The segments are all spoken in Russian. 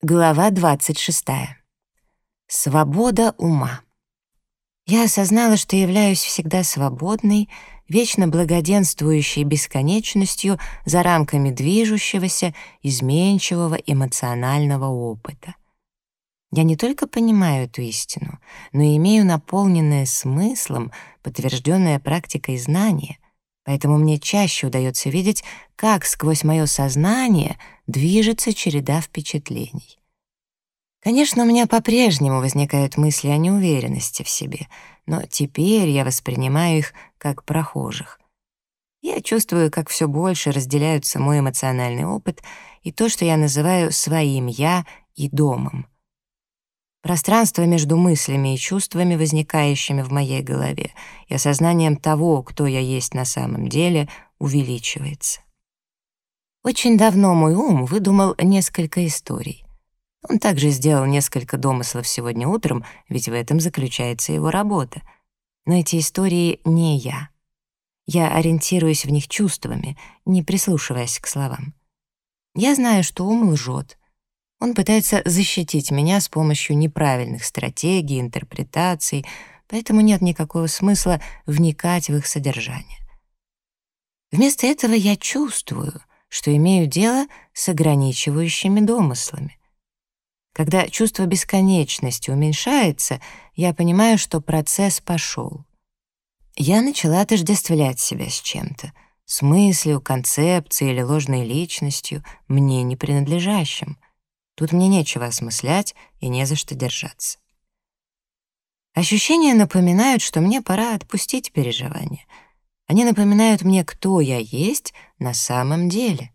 Глава 26. Свобода ума. Я осознала, что являюсь всегда свободной, вечно благоденствующей бесконечностью за рамками движущегося, изменчивого эмоционального опыта. Я не только понимаю эту истину, но и имею наполненное смыслом, подтвержденное практикой знания — Поэтому мне чаще удается видеть, как сквозь мое сознание движется череда впечатлений. Конечно, у меня по-прежнему возникают мысли о неуверенности в себе, но теперь я воспринимаю их как прохожих. Я чувствую, как все больше разделяются мой эмоциональный опыт и то, что я называю своим «я» и «домом». Пространство между мыслями и чувствами, возникающими в моей голове, и осознанием того, кто я есть на самом деле, увеличивается. Очень давно мой ум выдумал несколько историй. Он также сделал несколько домыслов сегодня утром, ведь в этом заключается его работа. Но эти истории не я. Я ориентируюсь в них чувствами, не прислушиваясь к словам. Я знаю, что ум лжет, он пытается защитить меня с помощью неправильных стратегий, интерпретаций, поэтому нет никакого смысла вникать в их содержание. Вместо этого я чувствую, что имею дело с ограничивающими домыслами. Когда чувство бесконечности уменьшается, я понимаю, что процесс пошел. Я начала отождествлять себя с чем-то, с мыслью, концепцией или ложной личностью, мне не принадлежащим — Тут мне нечего осмыслять и не за что держаться. Ощущения напоминают, что мне пора отпустить переживания. Они напоминают мне, кто я есть на самом деле.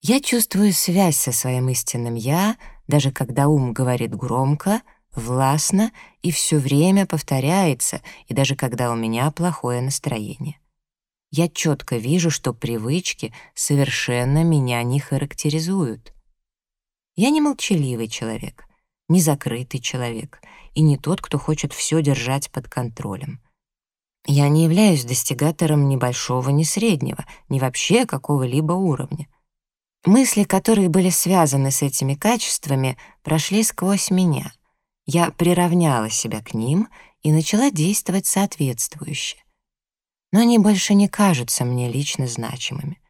Я чувствую связь со своим истинным «я», даже когда ум говорит громко, властно и все время повторяется, и даже когда у меня плохое настроение. Я четко вижу, что привычки совершенно меня не характеризуют. Я не молчаливый человек, не закрытый человек и не тот, кто хочет все держать под контролем. Я не являюсь достигатором ни большого, ни среднего, ни вообще какого-либо уровня. Мысли, которые были связаны с этими качествами, прошли сквозь меня. Я приравняла себя к ним и начала действовать соответствующе. Но они больше не кажутся мне лично значимыми.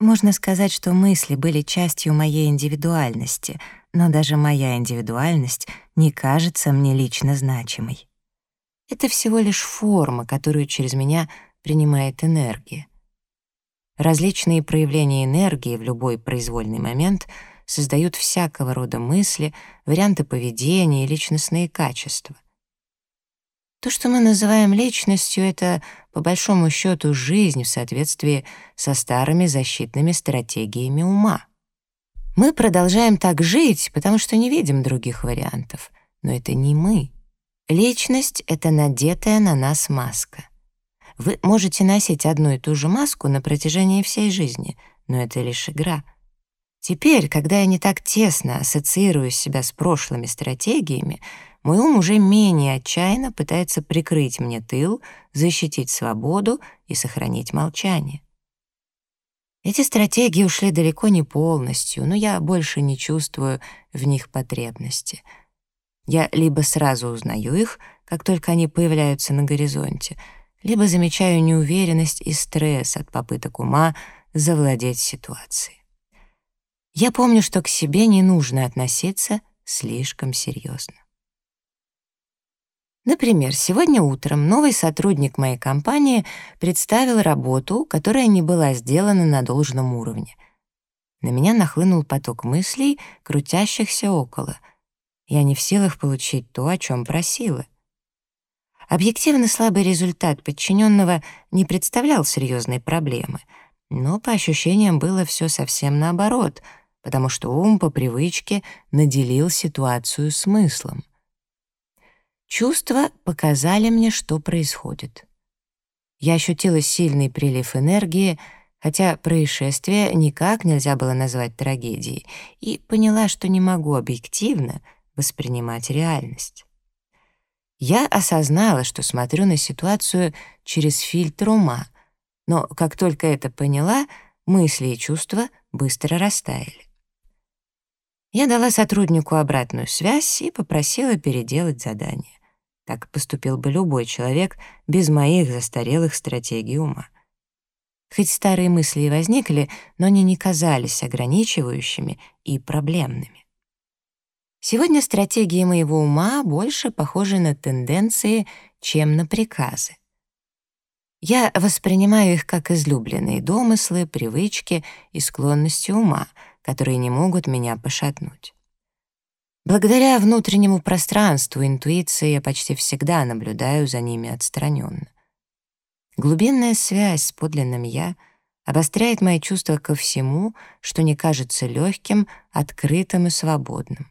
Можно сказать, что мысли были частью моей индивидуальности, но даже моя индивидуальность не кажется мне лично значимой. Это всего лишь форма, которую через меня принимает энергия. Различные проявления энергии в любой произвольный момент создают всякого рода мысли, варианты поведения и личностные качества — то, что мы называем личностью, это, по большому счету, жизнь в соответствии со старыми защитными стратегиями ума. Мы продолжаем так жить, потому что не видим других вариантов. Но это не мы. Личность — это надетая на нас маска. Вы можете носить одну и ту же маску на протяжении всей жизни, но это лишь игра. Теперь, когда я не так тесно ассоциирую себя с прошлыми стратегиями, мой ум уже менее отчаянно пытается прикрыть мне тыл, защитить свободу и сохранить молчание. Эти стратегии ушли далеко не полностью, но я больше не чувствую в них потребности. Я либо сразу узнаю их, как только они появляются на горизонте, либо замечаю неуверенность и стресс от попыток ума завладеть ситуацией. Я помню, что к себе не нужно относиться слишком серьезно. Например, сегодня утром новый сотрудник моей компании представил работу, которая не была сделана на должном уровне. На меня нахлынул поток мыслей, крутящихся около. Я не в силах получить то, о чем просила. Объективно слабый результат подчиненного не представлял серьезной проблемы, но по ощущениям было все совсем наоборот, потому что ум по привычке наделил ситуацию смыслом. Чувства показали мне, что происходит. Я ощутила сильный прилив энергии, хотя происшествие никак нельзя было назвать трагедией, и поняла, что не могу объективно воспринимать реальность. Я осознала, что смотрю на ситуацию через фильтр ума, но как только это поняла, мысли и чувства быстро растаяли. Я дала сотруднику обратную связь и попросила переделать задание. Так поступил бы любой человек без моих застарелых стратегий ума. Хоть старые мысли и возникли, но они не казались ограничивающими и проблемными. Сегодня стратегии моего ума больше похожи на тенденции, чем на приказы. Я воспринимаю их как излюбленные домыслы, привычки и склонности ума, которые не могут меня пошатнуть. Благодаря внутреннему пространству интуиции я почти всегда наблюдаю за ними отстраненно. Глубинная связь с подлинным «я» обостряет мои чувства ко всему, что не кажется легким, открытым и свободным.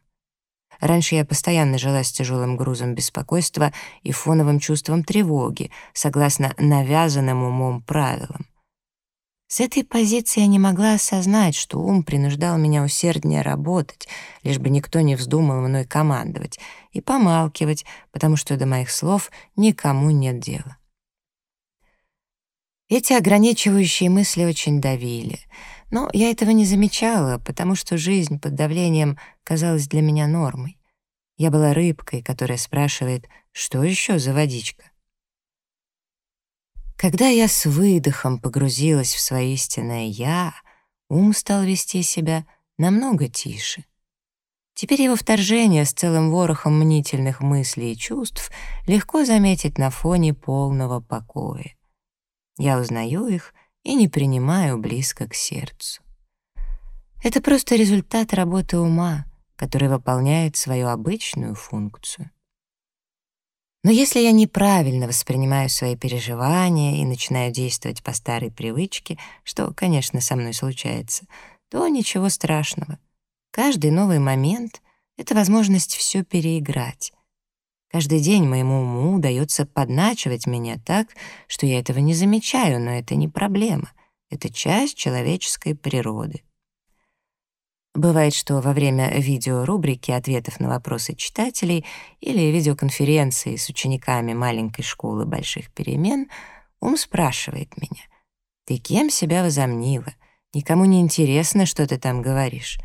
Раньше я постоянно жила с тяжелым грузом беспокойства и фоновым чувством тревоги, согласно навязанным умом правилам. С этой позиции я не могла осознать, что ум принуждал меня усерднее работать, лишь бы никто не вздумал мной командовать, и помалкивать, потому что до моих слов никому нет дела. Эти ограничивающие мысли очень давили, но я этого не замечала, потому что жизнь под давлением казалась для меня нормой. Я была рыбкой, которая спрашивает, что еще за водичка. Когда я с выдохом погрузилась в свое истинное «я», ум стал вести себя намного тише. Теперь его вторжение с целым ворохом мнительных мыслей и чувств легко заметить на фоне полного покоя. Я узнаю их и не принимаю близко к сердцу. Это просто результат работы ума, который выполняет свою обычную функцию. Но если я неправильно воспринимаю свои переживания и начинаю действовать по старой привычке, что, конечно, со мной случается, то ничего страшного. Каждый новый момент — это возможность все переиграть. Каждый день моему уму удается подначивать меня так, что я этого не замечаю, но это не проблема. Это часть человеческой природы. Бывает, что во время видеорубрики ответов на вопросы читателей или видеоконференции с учениками маленькой школы больших перемен ум спрашивает меня, «Ты кем себя возомнила? Никому не интересно, что ты там говоришь».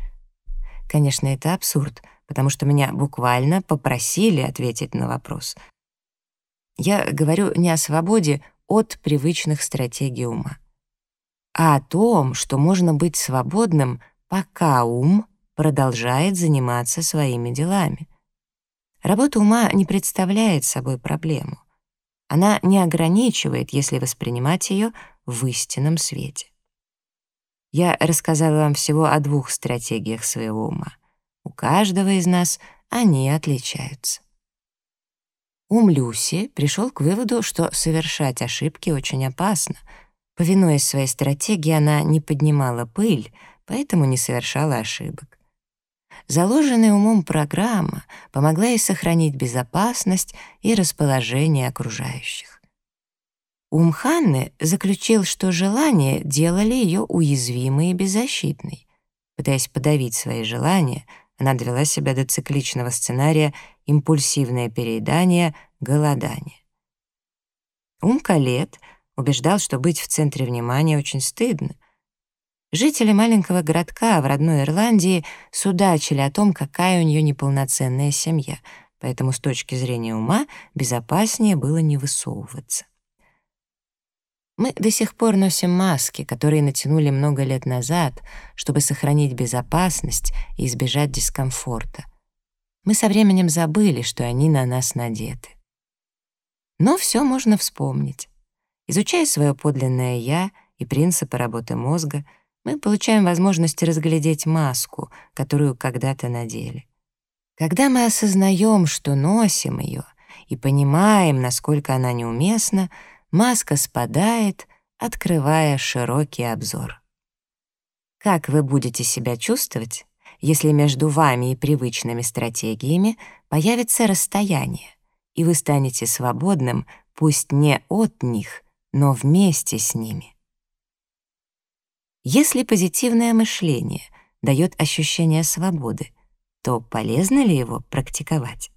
Конечно, это абсурд, потому что меня буквально попросили ответить на вопрос. Я говорю не о свободе от привычных стратегий ума, а о том, что можно быть свободным — пока ум продолжает заниматься своими делами. Работа ума не представляет собой проблему. Она не ограничивает, если воспринимать ее в истинном свете. Я рассказала вам всего о двух стратегиях своего ума. У каждого из нас они отличаются. Ум Люси пришел к выводу, что совершать ошибки очень опасно. Повинуясь своей стратегии, она не поднимала пыль, поэтому не совершала ошибок. Заложенная умом программа помогла ей сохранить безопасность и расположение окружающих. Ум Ханны заключил, что желания делали ее уязвимой и беззащитной. Пытаясь подавить свои желания, она довела себя до цикличного сценария импульсивное переедание, голодание. Ум Калет убеждал, что быть в центре внимания очень стыдно, Жители маленького городка в родной Ирландии судачили о том, какая у нее неполноценная семья, поэтому с точки зрения ума безопаснее было не высовываться. Мы до сих пор носим маски, которые натянули много лет назад, чтобы сохранить безопасность и избежать дискомфорта. Мы со временем забыли, что они на нас надеты. Но все можно вспомнить. Изучая свое подлинное «я» и принципы работы мозга — мы получаем возможность разглядеть маску, которую когда-то надели. Когда мы осознаем, что носим ее, и понимаем, насколько она неуместна, маска спадает, открывая широкий обзор. Как вы будете себя чувствовать, если между вами и привычными стратегиями появится расстояние, и вы станете свободным, пусть не от них, но вместе с ними? Если позитивное мышление дает ощущение свободы, то полезно ли его практиковать?